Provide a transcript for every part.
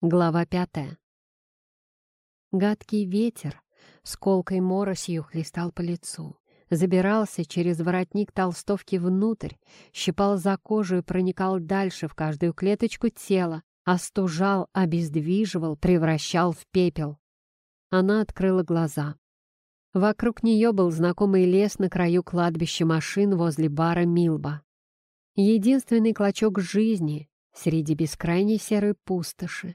Глава пятая. Гадкий ветер с колкой моросью хлестал по лицу, забирался через воротник толстовки внутрь, щипал за кожу и проникал дальше в каждую клеточку тела, остужал, обездвиживал, превращал в пепел. Она открыла глаза. Вокруг нее был знакомый лес на краю кладбища машин возле бара Милба. Единственный клочок жизни среди бескрайней серой пустоши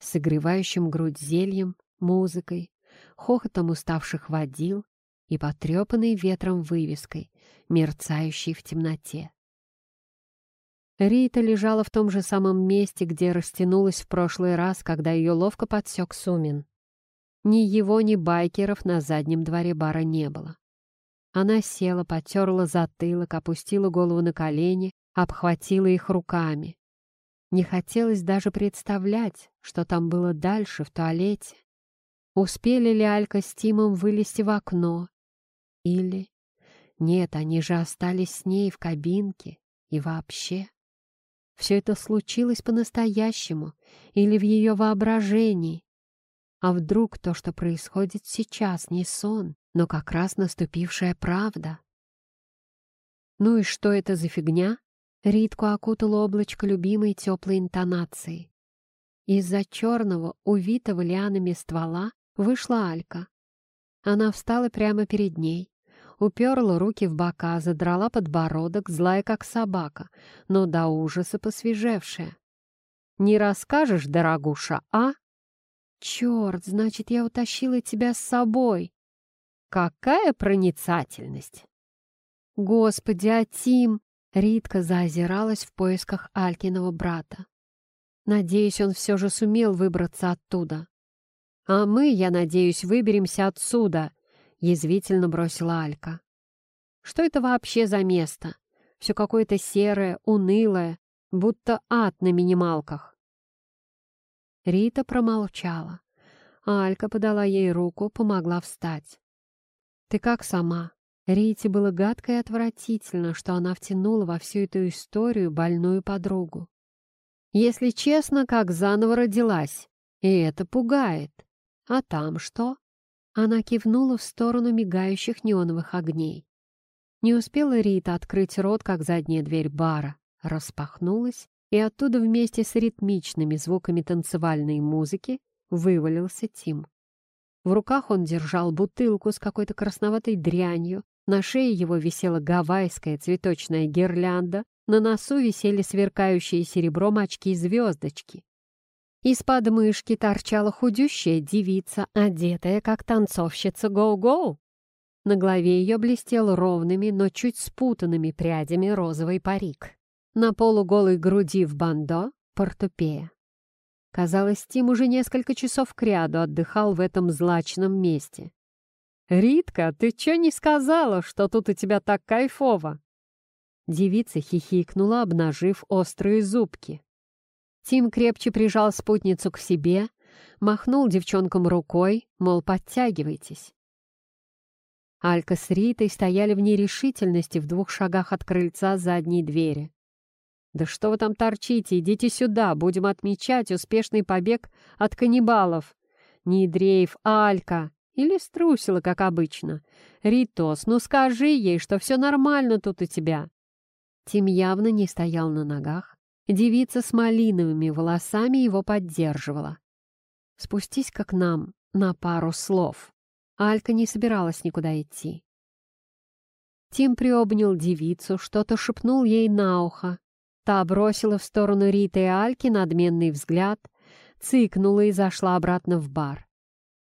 согревающим грудь зельем, музыкой, хохотом уставших водил и потрепанной ветром вывеской, мерцающей в темноте. Рита лежала в том же самом месте, где растянулась в прошлый раз, когда ее ловко подсек Сумин. Ни его, ни байкеров на заднем дворе бара не было. Она села, потерла затылок, опустила голову на колени, обхватила их руками. Не хотелось даже представлять, что там было дальше, в туалете. Успели ли Алька с Тимом вылезти в окно? Или... Нет, они же остались с ней в кабинке. И вообще... Все это случилось по-настоящему или в ее воображении. А вдруг то, что происходит сейчас, не сон, но как раз наступившая правда? Ну и что это за фигня? Ритку окутало облачко любимой теплой интонации. Из-за черного, увитого лианами ствола вышла Алька. Она встала прямо перед ней, уперла руки в бока, задрала подбородок, злая как собака, но до ужаса посвежевшая. «Не расскажешь, дорогуша, а?» «Черт, значит, я утащила тебя с собой!» «Какая проницательность!» «Господи, а Тим!» Ритка заозиралась в поисках Алькиного брата. Надеюсь, он все же сумел выбраться оттуда. «А мы, я надеюсь, выберемся отсюда», — язвительно бросила Алька. «Что это вообще за место? Все какое-то серое, унылое, будто ад на минималках». Рита промолчала. Алька подала ей руку, помогла встать. «Ты как сама?» Рите было гадко и отвратительно, что она втянула во всю эту историю больную подругу. Если честно, как заново родилась, и это пугает. А там что? Она кивнула в сторону мигающих неоновых огней. Не успела Рита открыть рот, как задняя дверь бара распахнулась, и оттуда вместе с ритмичными звуками танцевальной музыки вывалился Тим. В руках он держал бутылку с какой-то красноватой дрянью, на шее его висела гавайская цветочная гирлянда, на носу висели сверкающие серебром очки-звездочки. Из-под мышки торчала худющая девица, одетая как танцовщица гоу-гоу. На голове ее блестел ровными, но чуть спутанными прядями розовый парик. На полуголой груди в бандо — портупея. Казалось, Тим уже несколько часов кряду отдыхал в этом злачном месте. «Ритка, ты чё не сказала, что тут у тебя так кайфово?» Девица хихикнула, обнажив острые зубки. Тим крепче прижал спутницу к себе, махнул девчонкам рукой, мол, подтягивайтесь. Алька с Ритой стояли в нерешительности в двух шагах от крыльца задней двери. «Да что вы там торчите? Идите сюда, будем отмечать успешный побег от каннибалов!» «Нидреев, Алька!» Или струсила, как обычно. «Ритос, ну скажи ей, что все нормально тут у тебя». Тим явно не стоял на ногах. Девица с малиновыми волосами его поддерживала. «Спустись как нам на пару слов». Алька не собиралась никуда идти. Тим приобнял девицу, что-то шепнул ей на ухо. Та бросила в сторону Риты и Альки надменный взгляд, цыкнула и зашла обратно в бар.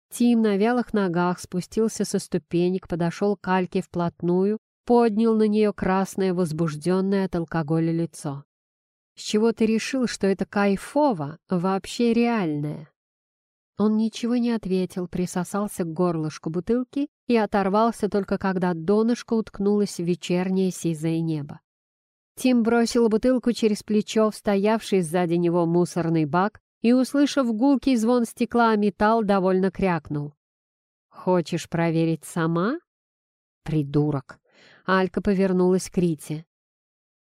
Тим на вялых ногах спустился со ступенек, подошел к Альке вплотную, поднял на нее красное, возбужденное от алкоголя лицо. «С чего ты решил, что это кайфово, вообще реальное?» Он ничего не ответил, присосался к горлышку бутылки и оторвался только когда донышко уткнулось в вечернее сизое небо. Тим бросил бутылку через плечо в стоявший сзади него мусорный бак и, услышав гулкий звон стекла, металл довольно крякнул. «Хочешь проверить сама?» «Придурок!» Алька повернулась к Рите.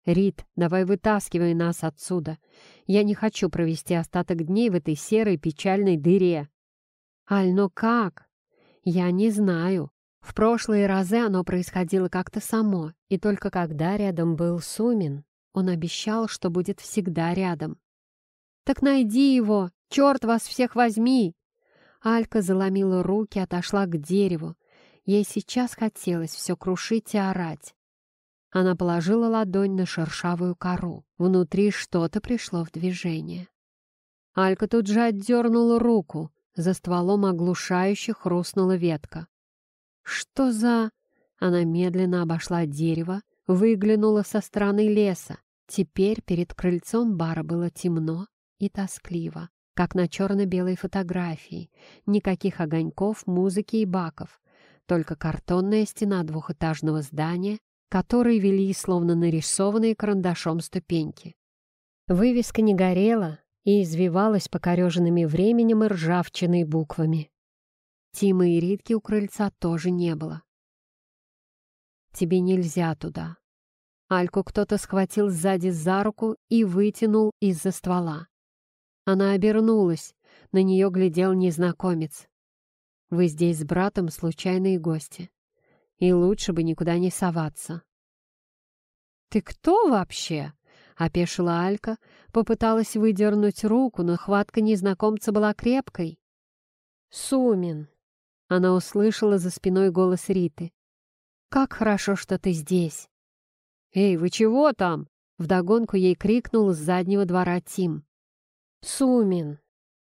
«Рит, давай вытаскивай нас отсюда. Я не хочу провести остаток дней в этой серой печальной дыре». «Аль, но как?» «Я не знаю. В прошлые разы оно происходило как-то само, и только когда рядом был Сумин, он обещал, что будет всегда рядом. «Так найди его! Черт вас всех возьми!» Алька заломила руки, отошла к дереву. Ей сейчас хотелось все крушить и орать. Она положила ладонь на шершавую кору. Внутри что-то пришло в движение. Алька тут же отдернула руку. За стволом оглушающе хрустнула ветка. «Что за...» Она медленно обошла дерево, выглянула со стороны леса. Теперь перед крыльцом бара было темно и тоскливо, как на черно-белой фотографии. Никаких огоньков, музыки и баков. Только картонная стена двухэтажного здания которые вели словно нарисованные карандашом ступеньки. Вывеска не горела и извивалась покореженными временем и ржавчиной буквами. Тима и Ритки у крыльца тоже не было. «Тебе нельзя туда». Альку кто-то схватил сзади за руку и вытянул из-за ствола. Она обернулась, на нее глядел незнакомец. «Вы здесь с братом случайные гости и лучше бы никуда не соваться. «Ты кто вообще?» — опешила Алька, попыталась выдернуть руку, но хватка незнакомца была крепкой. «Сумин!» — она услышала за спиной голос Риты. «Как хорошо, что ты здесь!» «Эй, вы чего там?» — вдогонку ей крикнул с заднего двора Тим. «Сумин!»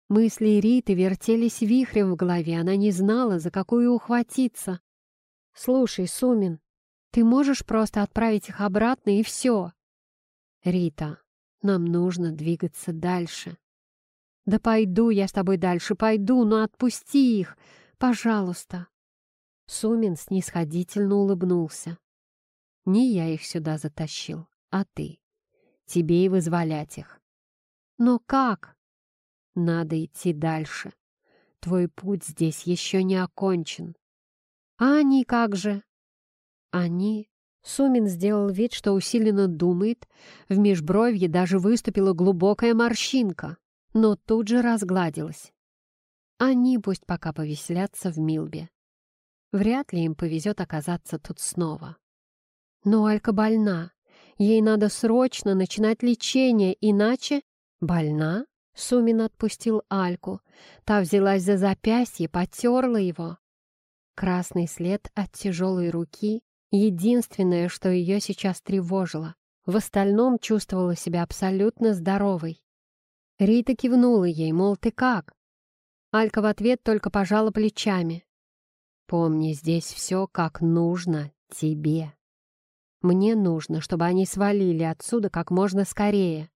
Мысли Риты вертелись вихрем в голове, она не знала, за какую ухватиться. «Слушай, Сумин, ты можешь просто отправить их обратно и все?» «Рита, нам нужно двигаться дальше». «Да пойду я с тобой дальше, пойду, но отпусти их, пожалуйста». Сумин снисходительно улыбнулся. «Не я их сюда затащил, а ты. Тебе и вызволять их». «Но как?» «Надо идти дальше. Твой путь здесь еще не окончен. А они как же? Они... Сумин сделал вид, что усиленно думает. В межбровье даже выступила глубокая морщинка, но тут же разгладилась. Они пусть пока повеселятся в Милбе. Вряд ли им повезет оказаться тут снова. Но Алька больна. Ей надо срочно начинать лечение, иначе... Больна? Сумин отпустил Альку. Та взялась за запястье, потерла его. Красный след от тяжелой руки — единственное, что ее сейчас тревожило. В остальном чувствовала себя абсолютно здоровой. Рита кивнула ей, мол, ты как? Алька в ответ только пожала плечами. «Помни, здесь все как нужно тебе. Мне нужно, чтобы они свалили отсюда как можно скорее.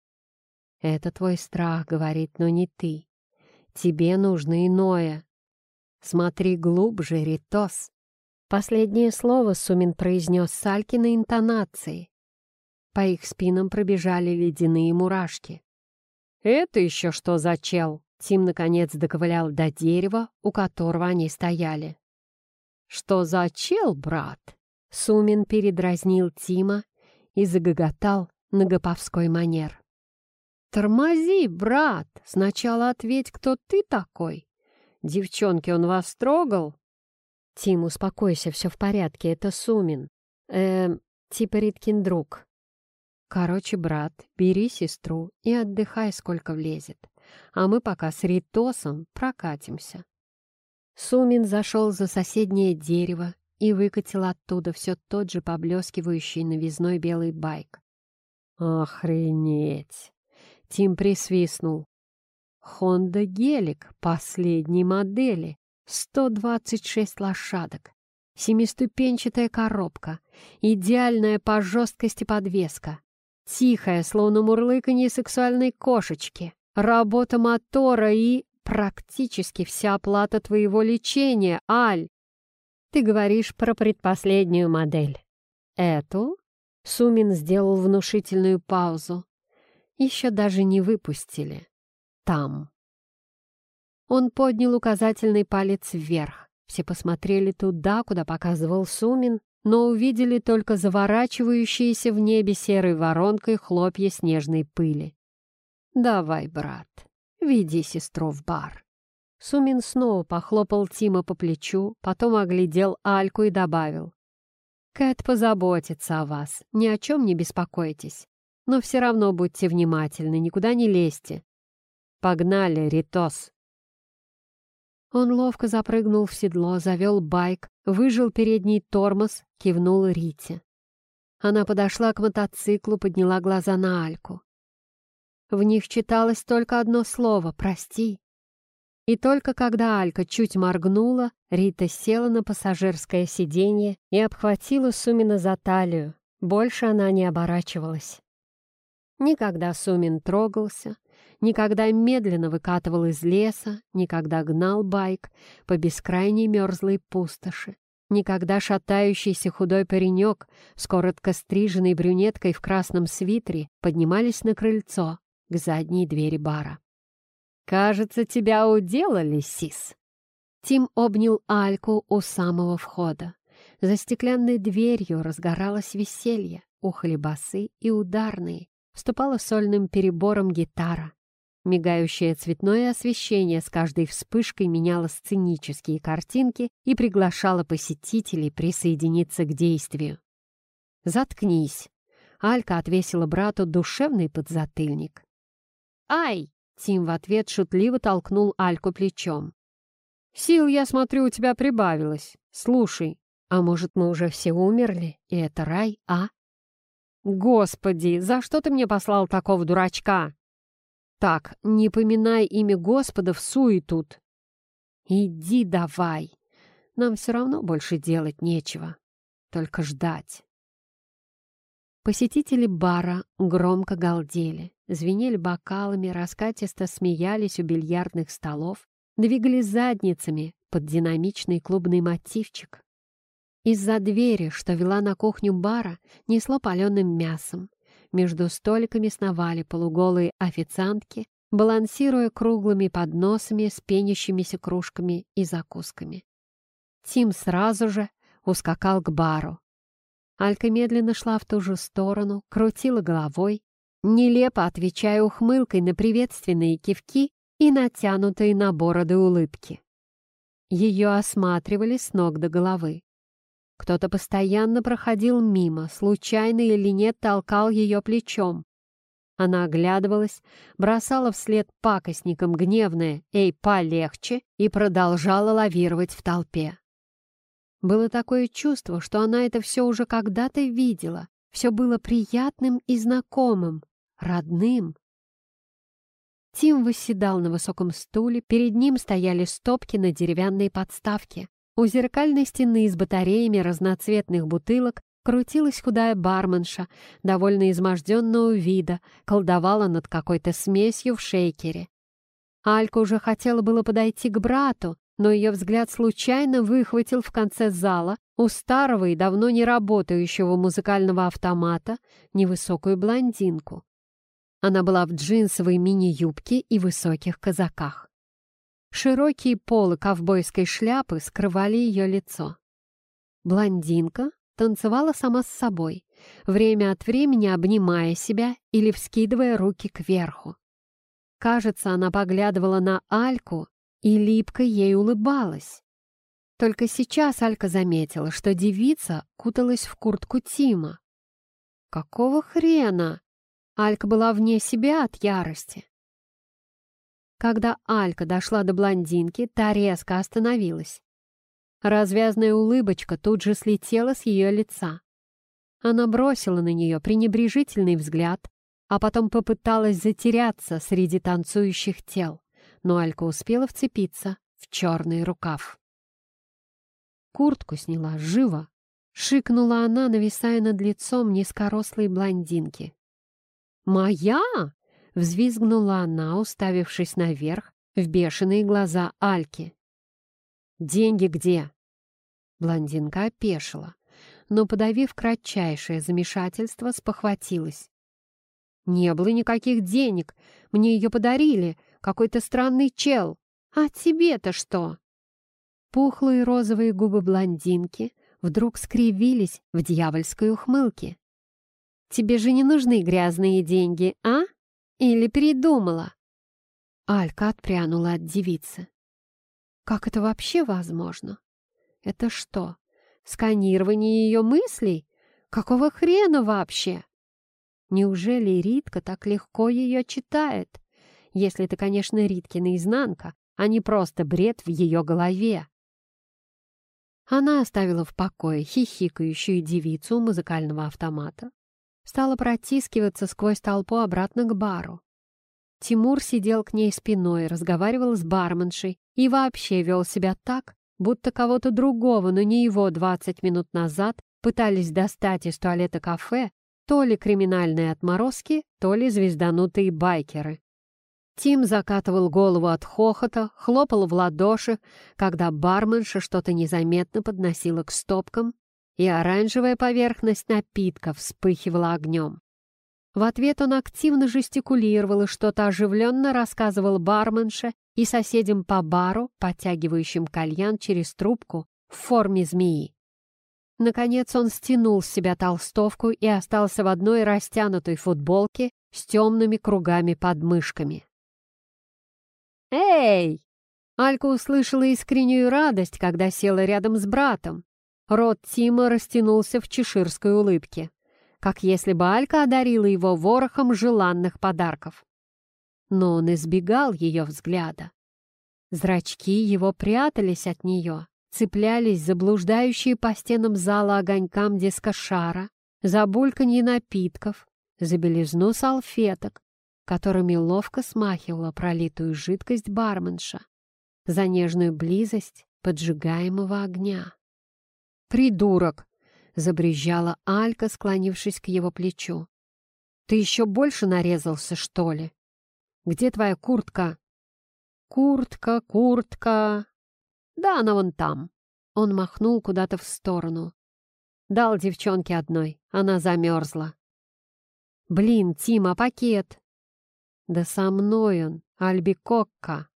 Это твой страх, — говорит, — но не ты. Тебе нужно иное. «Смотри глубже, Ритос!» Последнее слово Сумин произнес с Алькиной интонацией. По их спинам пробежали ледяные мурашки. «Это еще что за чел?» Тим, наконец, доковылял до дерева, у которого они стояли. «Что за чел, брат?» Сумин передразнил Тима и загоготал на гоповской манер. «Тормози, брат! Сначала ответь, кто ты такой!» Девчонки, он вас трогал?» «Тим, успокойся, все в порядке, это Сумин. Эм, типа Риткин друг». «Короче, брат, бери сестру и отдыхай, сколько влезет, а мы пока с Ритосом прокатимся». Сумин зашел за соседнее дерево и выкатил оттуда все тот же поблескивающий новизной белый байк. «Охренеть!» Тим присвистнул. Honda Гелик последней модели, 126 лошадок, семиступенчатая коробка, идеальная по жесткости подвеска, тихая, словно мурлыканье сексуальной кошечки, работа мотора и практически вся оплата твоего лечения, Аль. Ты говоришь про предпоследнюю модель. Эту? Сумин сделал внушительную паузу. Еще даже не выпустили там. Он поднял указательный палец вверх. Все посмотрели туда, куда показывал Сумин, но увидели только заворачивающиеся в небе серой воронкой хлопья снежной пыли. «Давай, брат, веди сестру в бар». Сумин снова похлопал Тима по плечу, потом оглядел Альку и добавил. «Кэт позаботится о вас, ни о чем не беспокойтесь. Но все равно будьте внимательны, никуда не лезьте. Погнали, Ритос!» Он ловко запрыгнул в седло, завел байк, выжил передний тормоз, кивнул Рите. Она подошла к мотоциклу, подняла глаза на Альку. В них читалось только одно слово «прости». И только когда Алька чуть моргнула, Рита села на пассажирское сиденье и обхватила Сумина за талию. Больше она не оборачивалась. Никогда Сумин трогался, никогда медленно выкатывал из леса, никогда гнал байк по бескрайней мерзлой пустоши, никогда шатающийся худой паренек с коротко стриженной брюнеткой в красном свитере поднимались на крыльцо к задней двери бара. «Кажется, тебя уделали, Сис!» Тим обнял Альку у самого входа. За стеклянной дверью разгоралось веселье, ухали басы и ударные, вступала сольным перебором гитара. Мигающее цветное освещение с каждой вспышкой меняло сценические картинки и приглашало посетителей присоединиться к действию. «Заткнись!» Алька отвесила брату душевный подзатыльник. «Ай!» — Тим в ответ шутливо толкнул Альку плечом. «Сил, я смотрю, у тебя прибавилось. Слушай, а может, мы уже все умерли, и это рай, а?» «Господи, за что ты мне послал такого дурачка?» «Так, не поминай имя Господа в суе тут». «Иди давай, нам все равно больше делать нечего, только ждать». Посетители бара громко галдели, звенели бокалами, раскатисто смеялись у бильярдных столов, двигали задницами под динамичный клубный мотивчик. Из-за двери, что вела на кухню бара, несло паленым мясом. Между столиками сновали полуголые официантки, балансируя круглыми подносами с пенящимися кружками и закусками. Тим сразу же ускакал к бару. Алька медленно шла в ту же сторону, крутила головой, нелепо отвечая ухмылкой на приветственные кивки и натянутые на бороды улыбки. Ее осматривали с ног до головы. Кто-то постоянно проходил мимо, случайно или нет толкал ее плечом. Она оглядывалась, бросала вслед пакостникам гневное «Эй, полегче!» и продолжала лавировать в толпе. Было такое чувство, что она это все уже когда-то видела, все было приятным и знакомым, родным. Тим восседал на высоком стуле, перед ним стояли стопки на деревянной подставке. У зеркальной стены с батареями разноцветных бутылок крутилась худая барменша, довольно изможденного вида, колдовала над какой-то смесью в шейкере. Алька уже хотела было подойти к брату, но ее взгляд случайно выхватил в конце зала у старого и давно не работающего музыкального автомата невысокую блондинку. Она была в джинсовой мини-юбке и высоких казаках. Широкие полы ковбойской шляпы скрывали ее лицо. Блондинка танцевала сама с собой, время от времени обнимая себя или вскидывая руки кверху. Кажется, она поглядывала на Альку и липко ей улыбалась. Только сейчас Алька заметила, что девица куталась в куртку Тима. Какого хрена? Алька была вне себя от ярости. Когда Алька дошла до блондинки, та резко остановилась. Развязная улыбочка тут же слетела с ее лица. Она бросила на нее пренебрежительный взгляд, а потом попыталась затеряться среди танцующих тел, но Алька успела вцепиться в черный рукав. Куртку сняла живо, шикнула она, нависая над лицом низкорослой блондинки. «Моя?» Взвизгнула она, уставившись наверх, в бешеные глаза Альки. «Деньги где?» Блондинка опешила, но, подавив кратчайшее замешательство, спохватилась. «Не было никаких денег, мне ее подарили, какой-то странный чел. А тебе-то что?» Пухлые розовые губы блондинки вдруг скривились в дьявольской ухмылке. «Тебе же не нужны грязные деньги, а? Или передумала?» Алька отпрянула от девицы. «Как это вообще возможно? Это что, сканирование ее мыслей? Какого хрена вообще?» Неужели Ритка так легко ее читает? Если это, конечно, Риткина изнанка, а не просто бред в ее голове. Она оставила в покое хихикающую девицу музыкального автомата, стала протискиваться сквозь толпу обратно к бару. Тимур сидел к ней спиной, разговаривал с барменшей и вообще вел себя так, будто кого-то другого, но не его 20 минут назад пытались достать из туалета кафе то ли криминальные отморозки, то ли звезданутые байкеры. Тим закатывал голову от хохота, хлопал в ладоши, когда барменша что-то незаметно подносила к стопкам, и оранжевая поверхность напитка вспыхивала огнем. В ответ он активно жестикулировал и что-то оживленно рассказывал барменше и соседям по бару, подтягивающим кальян через трубку в форме змеи. Наконец он стянул с себя толстовку и остался в одной растянутой футболке с темными кругами под мышками. «Эй!» Алька услышала искреннюю радость, когда села рядом с братом. Рот Тима растянулся в чеширской улыбке, как если бы Алька одарила его ворохом желанных подарков. Но он избегал ее взгляда. Зрачки его прятались от нее, цеплялись за блуждающие по стенам зала огонькам дискошара, за бульканье напитков, за белизну салфеток, которыми ловко смахивала пролитую жидкость барменша, за нежную близость поджигаемого огня. «Придурок!» — забрежала Алька, склонившись к его плечу. «Ты еще больше нарезался, что ли? Где твоя куртка?» «Куртка, куртка!» «Да, она вон там!» Он махнул куда-то в сторону. Дал девчонке одной, она замерзла. «Блин, Тима, пакет!» Да со мной он, Альбикокка.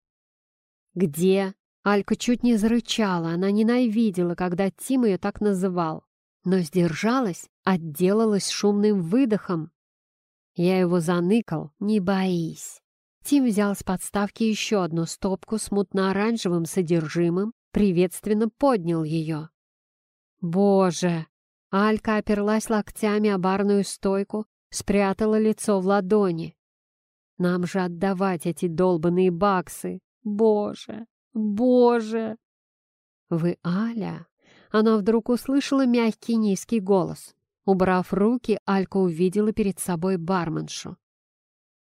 Где? Алька чуть не зарычала, она ненавидела, когда Тим ее так называл, но сдержалась, отделалась шумным выдохом. Я его заныкал, не боись. Тим взял с подставки еще одну стопку с мутно-оранжевым содержимым, приветственно поднял ее. «Боже!» Алька оперлась локтями о барную стойку, спрятала лицо в ладони. Нам же отдавать эти долбанные баксы. Боже, боже!» «Вы Аля?» Она вдруг услышала мягкий низкий голос. Убрав руки, Алька увидела перед собой барменшу.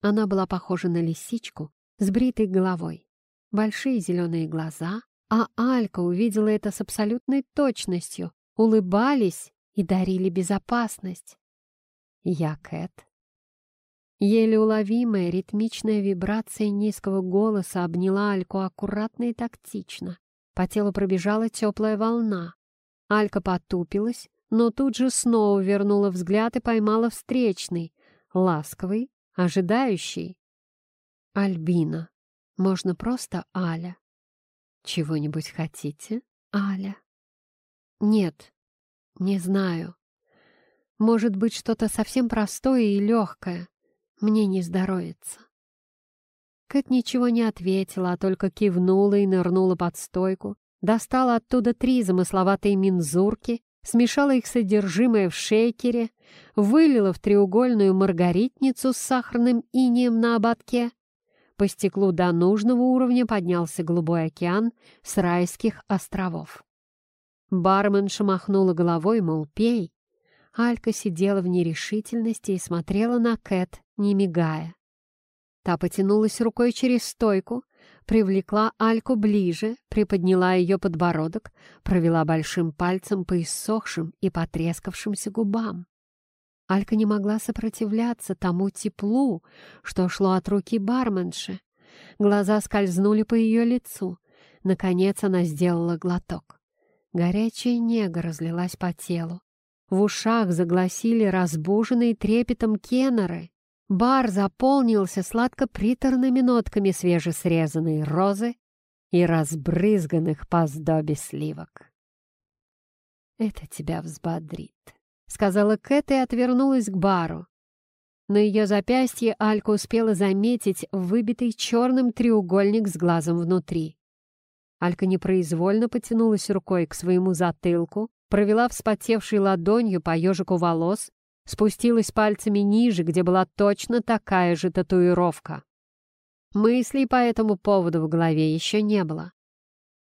Она была похожа на лисичку с бритой головой. Большие зеленые глаза, а Алька увидела это с абсолютной точностью, улыбались и дарили безопасность. «Я Кэт», Еле уловимая ритмичная вибрация низкого голоса обняла Альку аккуратно и тактично. По телу пробежала теплая волна. Алька потупилась, но тут же снова вернула взгляд и поймала встречный, ласковый, ожидающий. Альбина. Можно просто Аля. Чего-нибудь хотите, Аля? Нет, не знаю. Может быть, что-то совсем простое и легкое. Мне не здоровится. Кэт ничего не ответила, а только кивнула и нырнула под стойку, достала оттуда три замысловатые мензурки, смешала их содержимое в шейкере, вылила в треугольную маргаритницу с сахарным инием на ободке. По стеклу до нужного уровня поднялся голубой океан с райских островов. Барменша махнула головой, мол, пей. Алька сидела в нерешительности и смотрела на Кэт, не мигая. Та потянулась рукой через стойку, привлекла Альку ближе, приподняла ее подбородок, провела большим пальцем по иссохшим и потрескавшимся губам. Алька не могла сопротивляться тому теплу, что шло от руки барменши. Глаза скользнули по ее лицу. Наконец она сделала глоток. Горячая нега разлилась по телу. В ушах загласили разбуженные трепетом кеннеры. Бар заполнился сладко-приторными нотками свежесрезанной розы и разбрызганных по сдобе сливок. это тебя взбодрит», — сказала Кэт и отвернулась к бару. На ее запястье Алька успела заметить выбитый черным треугольник с глазом внутри. Алька непроизвольно потянулась рукой к своему затылку, провела вспотевшей ладонью по ежику волос, спустилась пальцами ниже, где была точно такая же татуировка. Мыслей по этому поводу в голове еще не было.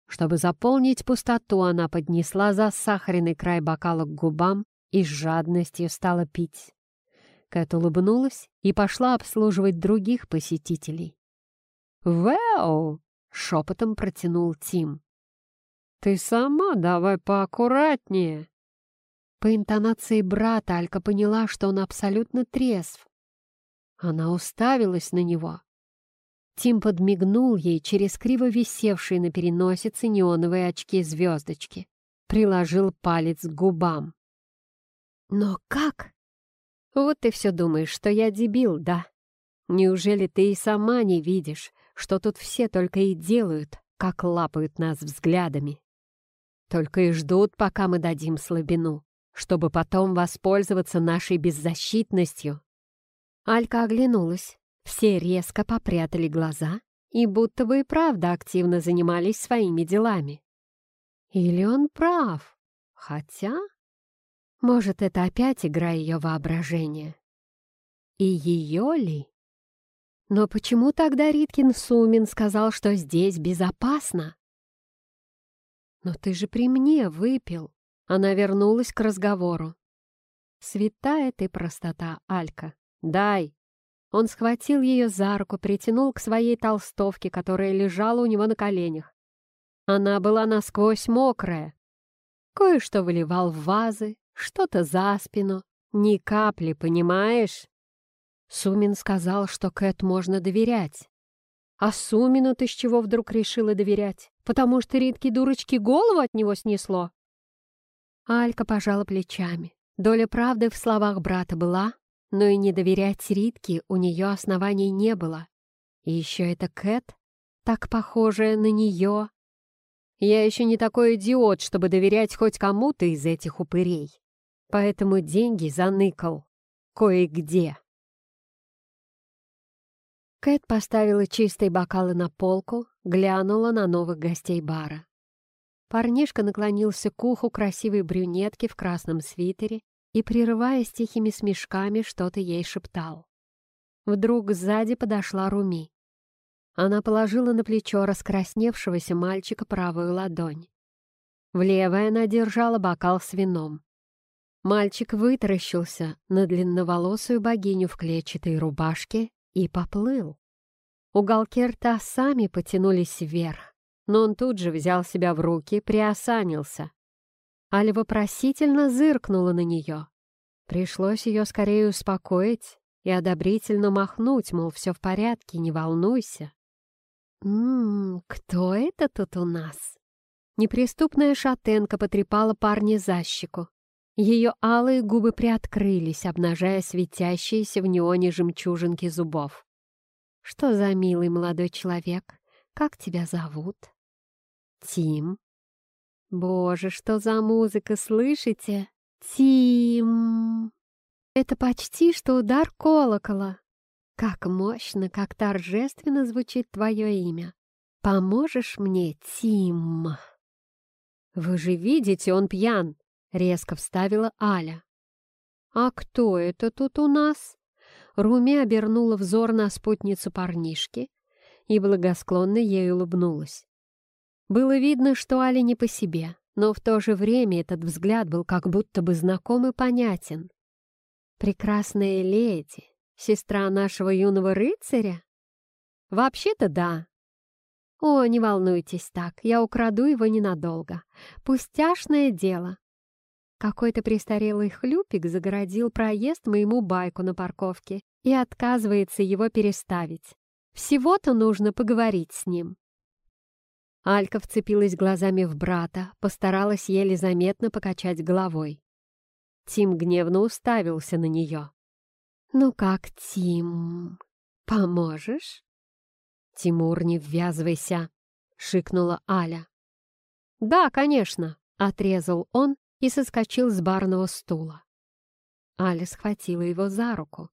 Чтобы заполнить пустоту, она поднесла засахаренный край бокала к губам и с жадностью стала пить. Кэт улыбнулась и пошла обслуживать других посетителей. «Вэу!» — шепотом протянул Тим. «Ты сама давай поаккуратнее!» По интонации брата Алька поняла, что он абсолютно трезв. Она уставилась на него. Тим подмигнул ей через криво висевшие на переносице неоновые очки-звездочки. Приложил палец к губам. «Но как?» «Вот ты все думаешь, что я дебил, да? Неужели ты и сама не видишь, что тут все только и делают, как лапают нас взглядами? Только и ждут, пока мы дадим слабину, чтобы потом воспользоваться нашей беззащитностью». Алька оглянулась. Все резко попрятали глаза и будто бы и правда активно занимались своими делами. Или он прав? Хотя... Может, это опять игра ее воображения? И ее ли? Но почему тогда Риткин Сумин сказал, что здесь безопасно? Но ты же при мне выпил. Она вернулась к разговору. Святая ты простота, Алька. Дай. Он схватил ее за руку, притянул к своей толстовке, которая лежала у него на коленях. Она была насквозь мокрая. Кое-что выливал в вазы, что-то за спину. Ни капли, понимаешь? Сумин сказал, что Кэт можно доверять. А Сумину ты с чего вдруг решила доверять? Потому что Ритке дурочки голову от него снесло? Алька пожала плечами. Доля правды в словах брата была, но и не доверять Ритке у нее оснований не было. И еще это Кэт, так похожая на нее. Я еще не такой идиот, чтобы доверять хоть кому-то из этих упырей. Поэтому деньги заныкал. Кое-где. Кэт поставила чистые бокалы на полку, глянула на новых гостей бара. Парнишка наклонился к уху красивой брюнетки в красном свитере и, прерываясь тихими смешками, что-то ей шептал. Вдруг сзади подошла Руми. Она положила на плечо раскрасневшегося мальчика правую ладонь. В левой она держала бокал с вином. Мальчик вытаращился на длинноволосую богиню в клетчатой рубашке и поплыл. Уголки рта сами потянулись вверх, но он тут же взял себя в руки, приосанился. Аля вопросительно зыркнула на нее. Пришлось ее скорее успокоить и одобрительно махнуть, мол, все в порядке, не волнуйся. «Ммм, кто это тут у нас?» Неприступная шатенка потрепала парня за щеку. Ее алые губы приоткрылись, обнажая светящиеся в неоне жемчужинки зубов. «Что за милый молодой человек? Как тебя зовут?» «Тим», Боже, что за музыка, слышите? Тим! Это почти что удар колокола. Как мощно, как торжественно звучит твое имя. Поможешь мне, Тим? Вы же видите, он пьян, резко вставила Аля. А кто это тут у нас? Руми обернула взор на спутницу парнишки и благосклонно ей улыбнулась. Было видно, что Али не по себе, но в то же время этот взгляд был как будто бы знаком и понятен. «Прекрасная леди, сестра нашего юного рыцаря?» «Вообще-то да». «О, не волнуйтесь так, я украду его ненадолго. Пустяшное дело». Какой-то престарелый хлюпик загородил проезд моему байку на парковке и отказывается его переставить. Всего-то нужно поговорить с ним. Алька вцепилась глазами в брата, постаралась еле заметно покачать головой. Тим гневно уставился на нее. «Ну как, Тим, поможешь?» «Тимур, не ввязывайся!» — шикнула Аля. «Да, конечно!» — отрезал он и соскочил с барного стула. Аля схватила его за руку.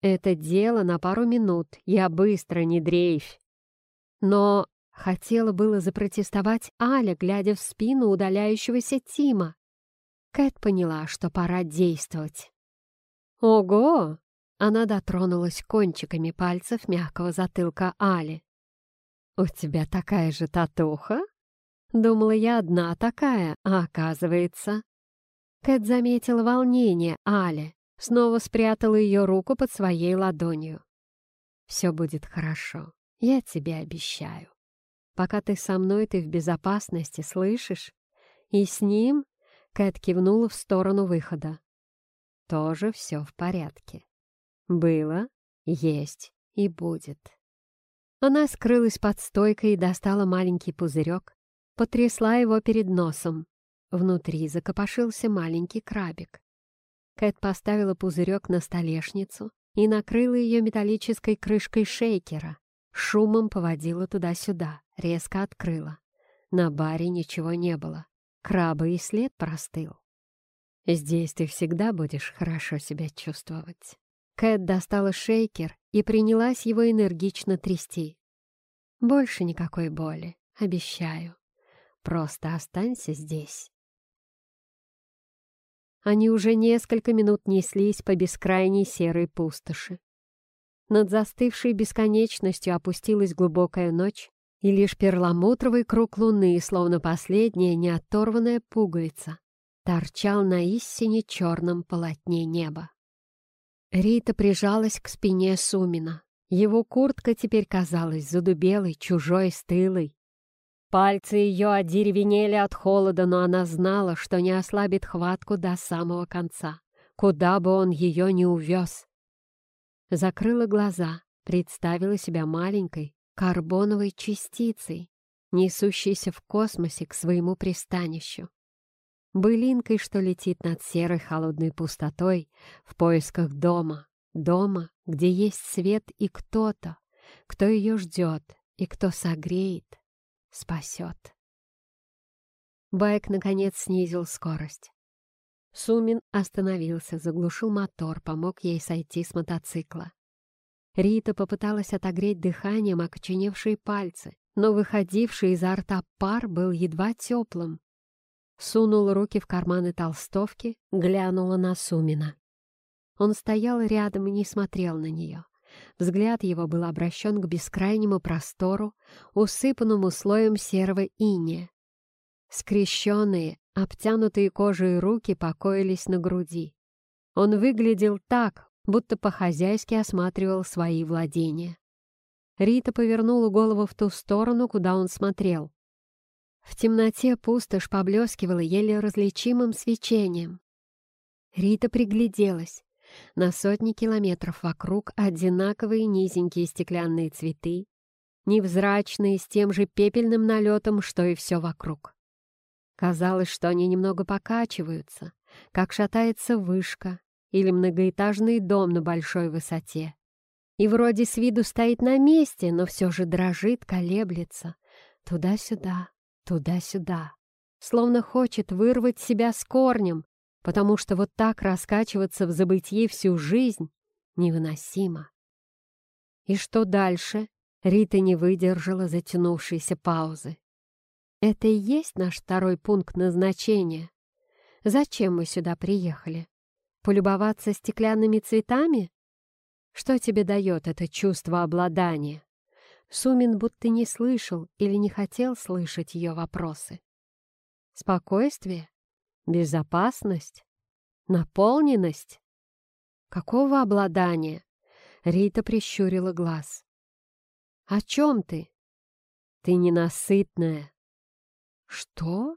«Это дело на пару минут, я быстро, не дрейфь». Но хотела было запротестовать Аля, глядя в спину удаляющегося Тима. Кэт поняла, что пора действовать. «Ого!» — она дотронулась кончиками пальцев мягкого затылка Али. «У тебя такая же татуха?» Думала я одна такая, а оказывается... Кэт заметила волнение Али, снова спрятала ее руку под своей ладонью. «Все будет хорошо, я тебе обещаю. Пока ты со мной, ты в безопасности, слышишь? И с ним Кэт кивнула в сторону выхода. Тоже все в порядке. Было, есть и будет. Она скрылась под стойкой и достала маленький пузырек, потрясла его перед носом. Внутри закопошился маленький крабик. Кэт поставила пузырек на столешницу и накрыла ее металлической крышкой шейкера. Шумом поводила туда-сюда, резко открыла. На баре ничего не было. Краба и след простыл. Здесь ты всегда будешь хорошо себя чувствовать. Кэт достала шейкер и принялась его энергично трясти. Больше никакой боли, обещаю. Просто останься здесь. Они уже несколько минут неслись по бескрайней серой пустоши. Над застывшей бесконечностью опустилась глубокая ночь, и лишь перламутровый круг луны, словно последняя неоторванная пуговица, торчал на истине черном полотне неба. Рита прижалась к спине Сумина. Его куртка теперь казалась задубелой, чужой, стылой. Пальцы ее одеревенели от холода, но она знала, что не ослабит хватку до самого конца, куда бы он ее ни увез. Закрыла глаза, представила себя маленькой, карбоновой частицей, несущейся в космосе к своему пристанищу. Былинкой, что летит над серой холодной пустотой в поисках дома, дома, где есть свет и кто-то, кто ее ждет и кто согреет, спасет. Байк, наконец, снизил скорость. Сумин остановился, заглушил мотор, помог ей сойти с мотоцикла. Рита попыталась отогреть дыханием окоченевшие пальцы, но выходивший изо рта пар был едва теплым. Сунула руки в карманы толстовки, глянула на Сумина. Он стоял рядом и не смотрел на нее. Взгляд его был обращен к бескрайнему простору, усыпанному слоем серого иния. Скрещенные, обтянутые кожей руки покоились на груди. Он выглядел так, будто по-хозяйски осматривал свои владения. Рита повернула голову в ту сторону, куда он смотрел. В темноте пустошь поблескивала еле различимым свечением. Рита пригляделась. На сотни километров вокруг одинаковые низенькие стеклянные цветы, невзрачные с тем же пепельным налетом, что и все вокруг. Казалось, что они немного покачиваются, как шатается вышка, или многоэтажный дом на большой высоте. И вроде с виду стоит на месте, но все же дрожит, колеблется. Туда-сюда, туда-сюда. Словно хочет вырвать себя с корнем, потому что вот так раскачиваться в забытье всю жизнь невыносимо. И что дальше? Рита не выдержала затянувшейся паузы. Это и есть наш второй пункт назначения. Зачем мы сюда приехали? Полюбоваться стеклянными цветами? Что тебе дает это чувство обладания? Сумин будто не слышал или не хотел слышать ее вопросы. Спокойствие? Безопасность? Наполненность? Какого обладания? Рита прищурила глаз. О чем ты? Ты ненасытная. Что?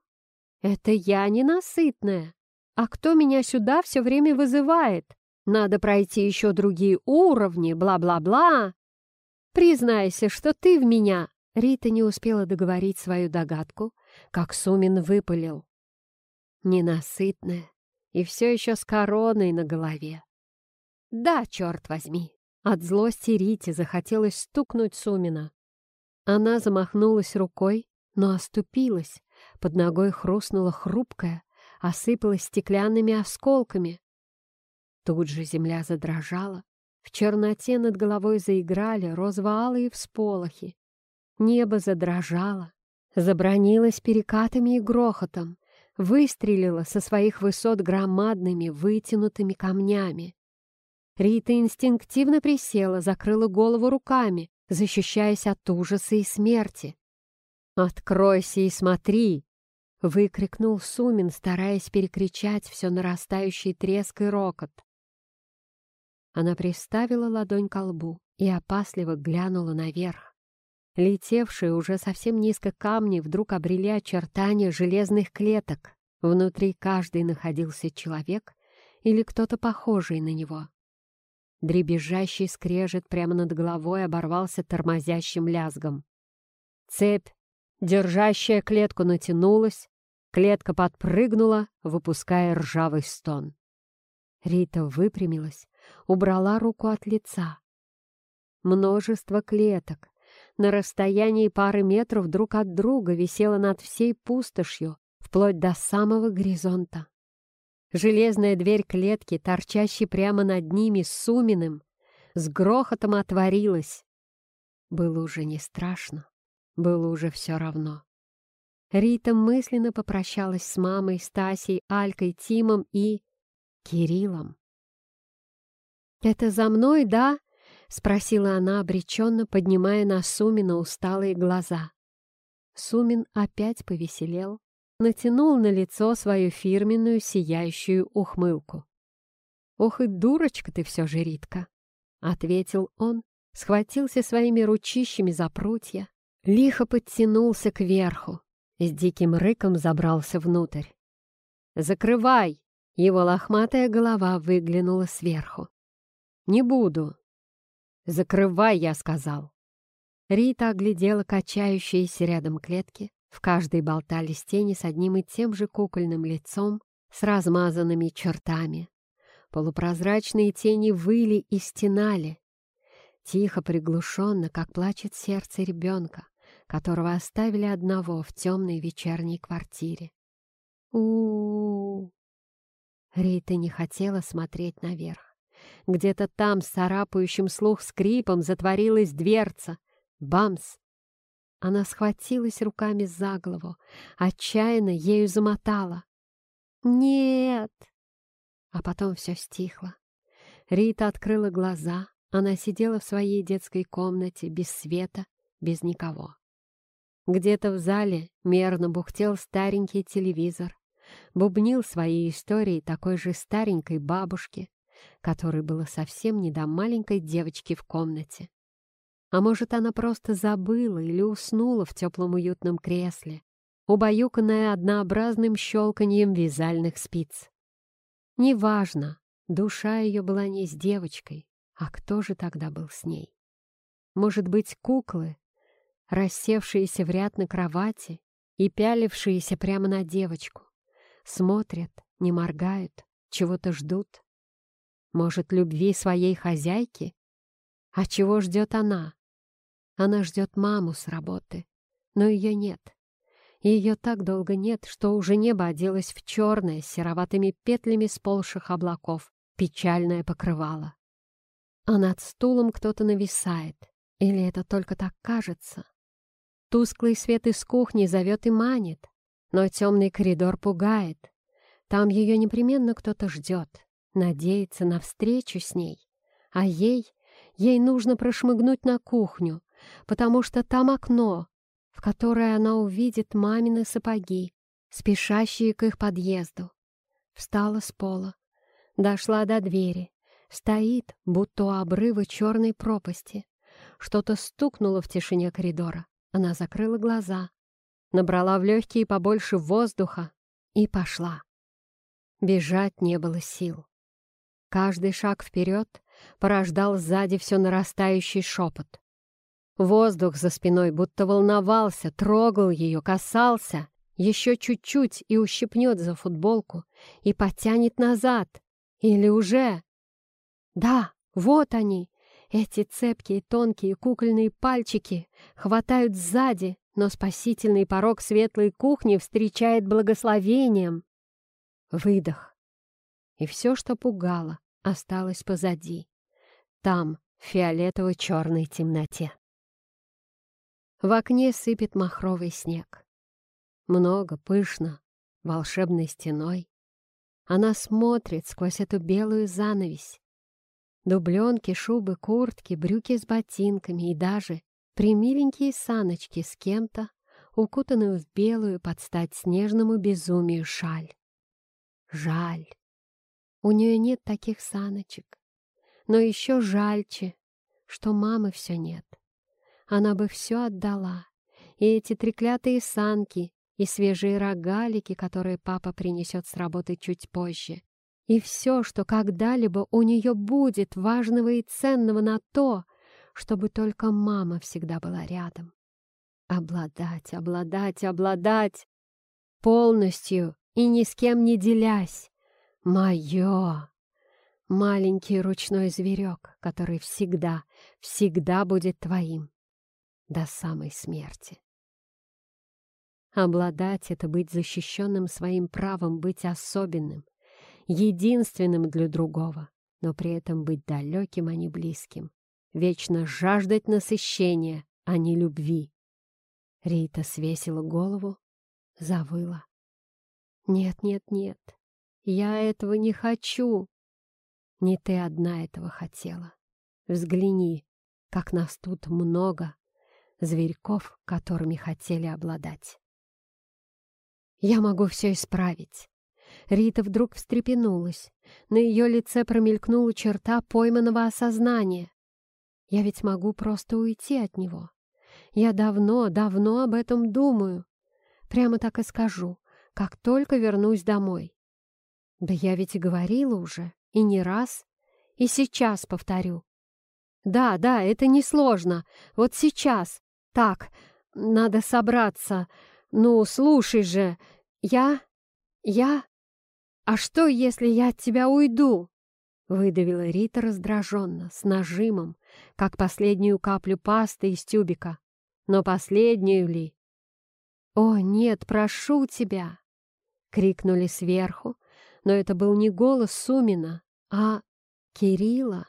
Это я ненасытная? А кто меня сюда все время вызывает? Надо пройти еще другие уровни, бла-бла-бла. Признайся, что ты в меня. Рита не успела договорить свою догадку, как Сумин выпалил. Ненасытная и все еще с короной на голове. Да, черт возьми. От злости Рите захотелось стукнуть Сумина. Она замахнулась рукой, но оступилась. Под ногой хрустнула хрупкая, осыпалась стеклянными осколками. Тут же земля задрожала, в черноте над головой заиграли розово-алые всполохи. Небо задрожало, забронилось перекатами и грохотом, выстрелило со своих высот громадными вытянутыми камнями. Рита инстинктивно присела, закрыла голову руками, защищаясь от ужаса и смерти. «Откройся и смотри!» — выкрикнул Сумин, стараясь перекричать все нарастающий треск и рокот. Она приставила ладонь к лбу и опасливо глянула наверх. Летевшие уже совсем низко камни вдруг обрели очертания железных клеток. Внутри каждой находился человек или кто-то похожий на него. Дребезжащий скрежет прямо над головой оборвался тормозящим лязгом. Цепь, держащая клетку, натянулась, клетка подпрыгнула, выпуская ржавый стон. Рита выпрямилась, убрала руку от лица. Множество клеток, на расстоянии пары метров друг от друга висела над всей пустошью, вплоть до самого горизонта. Железная дверь клетки, торчащей прямо над ними с Суминым, с грохотом отворилась. Было уже не страшно, было уже все равно. Рита мысленно попрощалась с мамой, Стасей, Алькой, Тимом и... Кириллом. «Это за мной, да?» — спросила она обреченно, поднимая на Сумина усталые глаза. Сумин опять повеселел, натянул на лицо свою фирменную сияющую ухмылку. «Ох и дурочка ты все же, Ритка!» — ответил он, схватился своими ручищами за прутья, лихо подтянулся кверху, с диким рыком забрался внутрь. «Закрывай!» — его лохматая голова выглянула сверху. «Не буду», «Закрывай!» — я сказал. Рита оглядела качающиеся рядом клетки. В каждой болтались тени с одним и тем же кукольным лицом, с размазанными чертами. Полупрозрачные тени выли и стенали. Тихо, приглушенно, как плачет сердце ребенка, которого оставили одного в темной вечерней квартире. у у, -у. Рита не хотела смотреть наверх. Где-то там с царапающим слух скрипом затворилась дверца. Бамс! Она схватилась руками за голову, отчаянно ею замотала. «Нет!» А потом все стихло. Рита открыла глаза. Она сидела в своей детской комнате, без света, без никого. Где-то в зале мерно бухтел старенький телевизор. Бубнил свои истории такой же старенькой бабушки, которой было совсем не до маленькой девочки в комнате. А может, она просто забыла или уснула в теплом уютном кресле, убаюканная однообразным щелканьем вязальных спиц. Неважно, душа ее была не с девочкой, а кто же тогда был с ней? Может быть, куклы, рассевшиеся в ряд на кровати и пялившиеся прямо на девочку, смотрят, не моргают, чего-то ждут. Может, любви своей хозяйки? А чего ждет она? Она ждет маму с работы, но ее нет. Ее так долго нет, что уже небо оделось в черное с сероватыми петлями сползших облаков, печальное покрывало. А над стулом кто-то нависает. Или это только так кажется? Тусклый свет из кухни зовет и манит, но темный коридор пугает. Там ее непременно кто-то ждет надеется на встречу с ней, а ей, ей нужно прошмыгнуть на кухню, потому что там окно, в которое она увидит мамины сапоги, спешащие к их подъезду. Встала с пола, дошла до двери, стоит, будто у обрыва черной пропасти. Что-то стукнуло в тишине коридора. Она закрыла глаза, набрала в легкие побольше воздуха и пошла. Бежать не было сил. Каждый шаг вперед порождал сзади все нарастающий шепот. Воздух за спиной будто волновался, трогал ее, касался. Еще чуть-чуть и ущипнет за футболку и потянет назад. Или уже... Да, вот они, эти цепкие тонкие кукольные пальчики хватают сзади, но спасительный порог светлой кухни встречает благословением. выдох. И все, что пугало, осталось позади. Там, в фиолетово-черной темноте. В окне сыпет махровый снег. Много, пышно, волшебной стеной. Она смотрит сквозь эту белую занавесь. Дубленки, шубы, куртки, брюки с ботинками и даже примиленькие саночки с кем-то, укутанную в белую под стать снежному безумию шаль. Жаль. У нее нет таких саночек. Но еще жальче, что мамы все нет. Она бы все отдала. И эти треклятые санки, и свежие рогалики, которые папа принесет с работы чуть позже. И все, что когда-либо у нее будет важного и ценного на то, чтобы только мама всегда была рядом. Обладать, обладать, обладать полностью и ни с кем не делясь. Мое! Маленький ручной зверек, который всегда, всегда будет твоим до самой смерти. Обладать — это быть защищенным своим правом быть особенным, единственным для другого, но при этом быть далеким, а не близким, вечно жаждать насыщения, а не любви. Рита свесила голову, завыла. «Нет, нет, нет, я этого не хочу!» «Не ты одна этого хотела. Взгляни, как нас тут много, зверьков, которыми хотели обладать. Я могу все исправить. Рита вдруг встрепенулась. На ее лице промелькнула черта пойманного осознания. Я ведь могу просто уйти от него. Я давно, давно об этом думаю. Прямо так и скажу, как только вернусь домой. Да я ведь и говорила уже, и не раз, и сейчас повторю. Да, да, это несложно. Вот сейчас. Так, надо собраться. «Ну, слушай же, я... я... А что, если я от тебя уйду?» Выдавила Рита раздраженно, с нажимом, как последнюю каплю пасты из тюбика. Но последнюю ли? «О, нет, прошу тебя!» Крикнули сверху, но это был не голос Сумина, а Кирилла.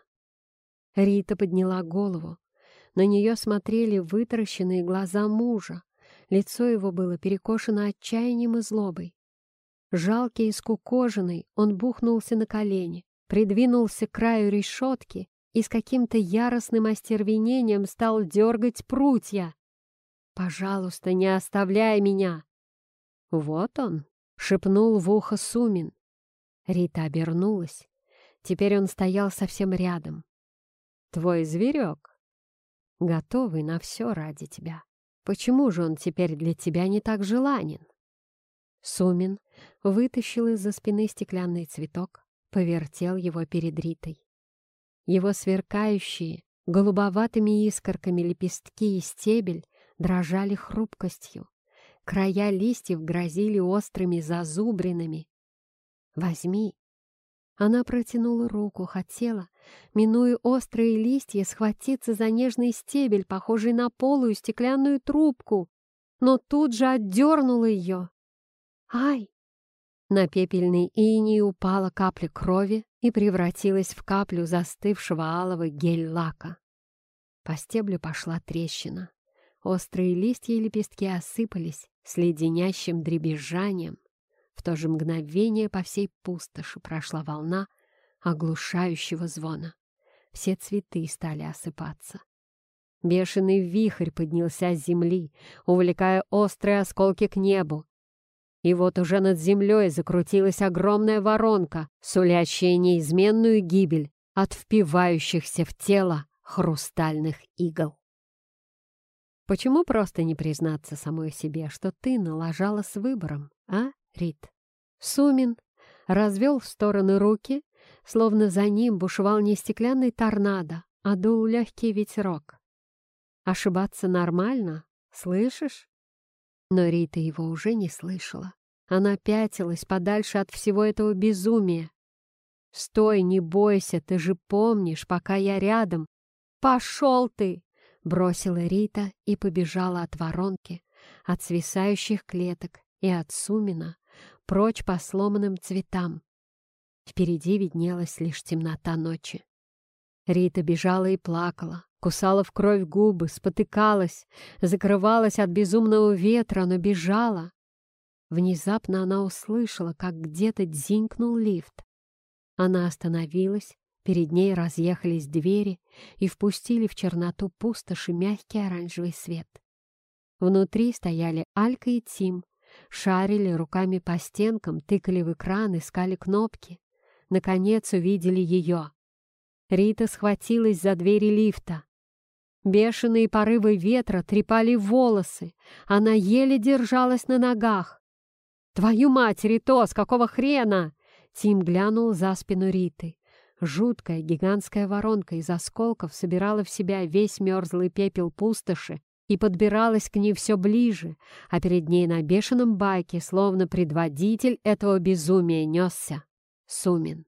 Рита подняла голову. На нее смотрели вытаращенные глаза мужа. Лицо его было перекошено отчаянием и злобой. Жалкий и скукоженный, он бухнулся на колени, придвинулся к краю решетки и с каким-то яростным остервенением стал дергать прутья. «Пожалуйста, не оставляй меня!» «Вот он!» — шепнул в ухо Сумин. Рита обернулась. Теперь он стоял совсем рядом. «Твой зверек, готовый на все ради тебя». Почему же он теперь для тебя не так желанен?» Сумин вытащил из-за спины стеклянный цветок, повертел его перед Ритой. Его сверкающие, голубоватыми искорками лепестки и стебель дрожали хрупкостью. Края листьев грозили острыми зазубринами. «Возьми, она протянула руку, хотела, минуя острые листья, схватиться за нежный стебель, похожий на полую стеклянную трубку, но тут же отдернула ее. «Ай!» На пепельный иней упала капля крови и превратилась в каплю застывшего алого гель-лака. По стеблю пошла трещина. Острые листья и лепестки осыпались с леденящим дребезжанием. В то же мгновение по всей пустоши прошла волна оглушающего звона. Все цветы стали осыпаться. Бешеный вихрь поднялся с земли, увлекая острые осколки к небу. И вот уже над землей закрутилась огромная воронка, сулящая неизменную гибель от впивающихся в тело хрустальных игл. Почему просто не признаться самой себе, что ты налажала с выбором, а? Рит. Сумин развел в стороны руки, словно за ним бушевал не стеклянный торнадо, а дул легкий ветерок. Ошибаться нормально, слышишь? Но Рита его уже не слышала. Она пятилась подальше от всего этого безумия. «Стой, не бойся, ты же помнишь, пока я рядом!» «Пошел ты!» — бросила Рита и побежала от воронки, от свисающих клеток и от Сумина, прочь по сломанным цветам. Впереди виднелась лишь темнота ночи. Рита бежала и плакала, кусала в кровь губы, спотыкалась, закрывалась от безумного ветра, но бежала. Внезапно она услышала, как где-то дзинкнул лифт. Она остановилась, перед ней разъехались двери и впустили в черноту пустоши мягкий оранжевый свет. Внутри стояли Алька и Тим, шарили руками по стенкам, тыкали в экран, искали кнопки. Наконец увидели ее. Рита схватилась за двери лифта. Бешеные порывы ветра трепали волосы. Она еле держалась на ногах. «Твою мать, Рито, с какого хрена?» Тим глянул за спину Риты. Жуткая гигантская воронка из осколков собирала в себя весь мерзлый пепел пустоши и подбиралась к ней все ближе, а перед ней на бешеном байке, словно предводитель этого безумия, несся Сумин.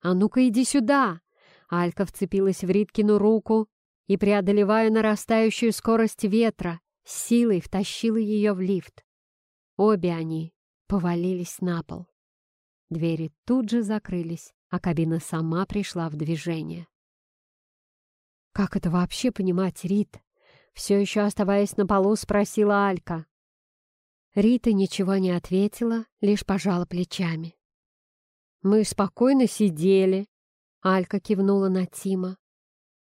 «А ну-ка иди сюда!» Алька вцепилась в Риткину руку и, преодолевая нарастающую скорость ветра, силой втащила ее в лифт. Обе они повалились на пол. Двери тут же закрылись, а кабина сама пришла в движение. «Как это вообще понимать, Рит?» Все еще оставаясь на полу, спросила Алька. Рита ничего не ответила, лишь пожала плечами. «Мы спокойно сидели, Алька кивнула на Тима.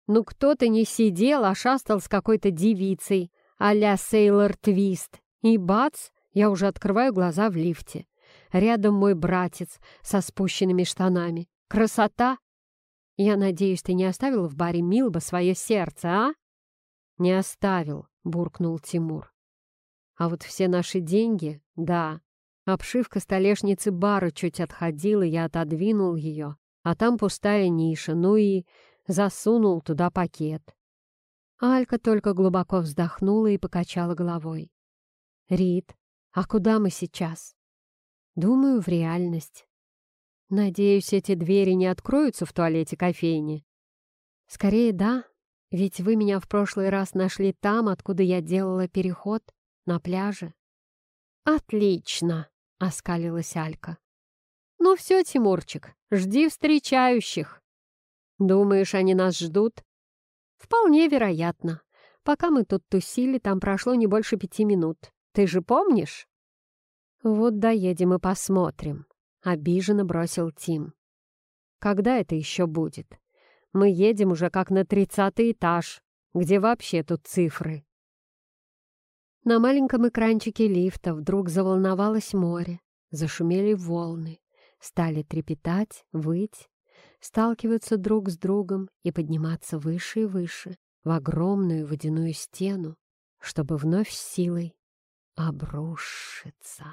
«Ну кто-то не сидел, а шастал с какой-то девицей, а-ля Сейлор Твист. И бац, я уже открываю глаза в лифте. Рядом мой братец со спущенными штанами. Красота! Я надеюсь, ты не оставил в баре Милба свое сердце, а?» «Не оставил», — буркнул Тимур. «А вот все наши деньги, да». Обшивка столешницы бара чуть отходила, я отодвинул ее, а там пустая ниша, ну и засунул туда пакет. Алька только глубоко вздохнула и покачала головой. «Рит, а куда мы сейчас?» «Думаю, в реальность. Надеюсь, эти двери не откроются в туалете кофейни?» «Скорее да, ведь вы меня в прошлый раз нашли там, откуда я делала переход, на пляже». «Отлично!» — оскалилась Алька. «Ну все, Тимурчик, жди встречающих». «Думаешь, они нас ждут?» «Вполне вероятно. Пока мы тут тусили, там прошло не больше пяти минут. Ты же помнишь?» «Вот доедем и посмотрим», — обиженно бросил Тим. «Когда это еще будет? Мы едем уже как на тридцатый этаж. Где вообще тут цифры?» На маленьком экранчике лифта вдруг заволновалось море, зашумели волны стали трепетать, выть, сталкиваться друг с другом и подниматься выше и выше в огромную водяную стену, чтобы вновь силой обрушиться.